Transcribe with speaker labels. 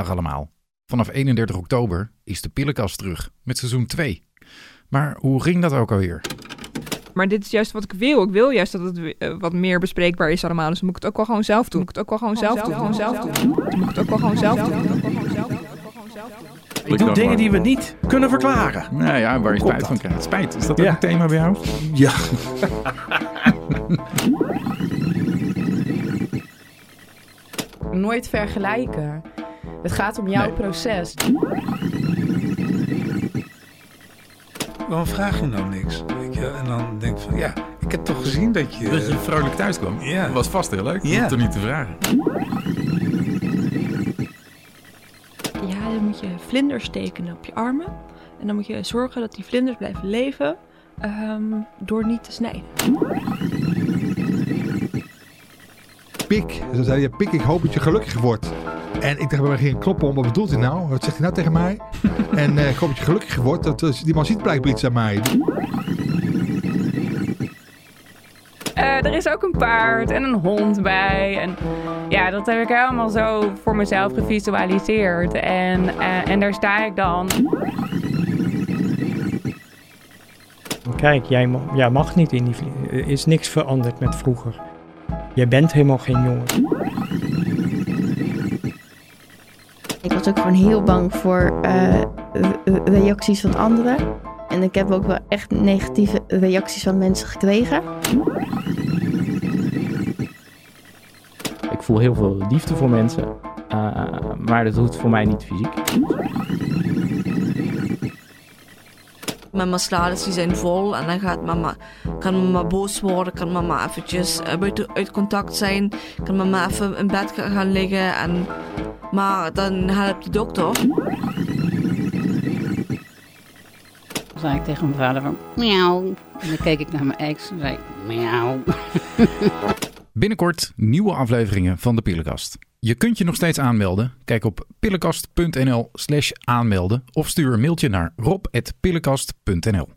Speaker 1: Dag allemaal. Vanaf 31 oktober is de pillenkast terug met seizoen 2. Maar hoe ging dat ook alweer?
Speaker 2: Maar dit is juist wat ik wil. Ik wil juist dat het uh, wat meer bespreekbaar is allemaal. Dus dan moet ik het ook wel gewoon zelf doen. Moet ik het ook wel gewoon zelf doen. Gewoon zelf doen. Moet ik het ook wel gewoon zelf doen.
Speaker 3: Ik doe dingen die we niet kunnen verklaren.
Speaker 1: Nou ja, waar je spijt van krijgt. Spijt, is dat ook
Speaker 3: Ja.
Speaker 1: een thema bij jou?
Speaker 3: Ja.
Speaker 4: Nooit vergelijken. Het gaat om jouw
Speaker 1: Nee.
Speaker 4: proces.
Speaker 5: Waarom vraag je nou niks? Weet je? En dan denk ik van, ja, ik heb toch gezien dat je...
Speaker 1: Dat je vrolijk thuis kwam.
Speaker 5: Ja.
Speaker 1: Dat was vast heel leuk.
Speaker 5: Ja.
Speaker 1: Toch niet te vragen.
Speaker 6: Ja, dan moet je vlinders tekenen op je armen. En dan moet je zorgen dat die vlinders blijven leven ehm, door niet te snijden.
Speaker 7: Pik. Zo zei je, Pik, ik hoop dat je gelukkig wordt. En ik dacht bij mij ging kloppen om, wat bedoelt hij nou? Wat zegt hij nou tegen mij? en eh, ik hoop dat je gelukkig wordt. Dat, dat- die man ziet blijkbaar iets aan mij.
Speaker 8: Eh, er is ook een paard en een hond bij. En ja, dat heb ik helemaal zo voor mezelf gevisualiseerd. En, eh, en daar sta ik dan.
Speaker 9: Kijk, jij, ma- jij mag niet in die Er is niks veranderd met vroeger. Jij bent helemaal geen jongen.
Speaker 10: Ik was ook gewoon heel bang voor eh, re- reacties van anderen. En ik heb ook wel echt negatieve reacties van mensen gekregen.
Speaker 11: Ik voel heel veel liefde voor mensen, eh, maar dat hoeft voor mij niet fysiek.
Speaker 12: Mijn salades die zijn vol en dan gaat mama, kan mama boos worden, kan mama eventjes eh, buiten uit contact zijn, kan mama even in bed ga- gaan liggen en maar dan helpt de dokter.
Speaker 13: Dan zei ik tegen mijn vader van miauw. En dan keek ik naar mijn ex en zei ik miauw.
Speaker 1: Binnenkort nieuwe afleveringen van de Pillenkast. Je kunt je nog steeds aanmelden. Kijk op pillenkast.nl slash aanmelden of stuur een mailtje naar rob.pillenkast.nl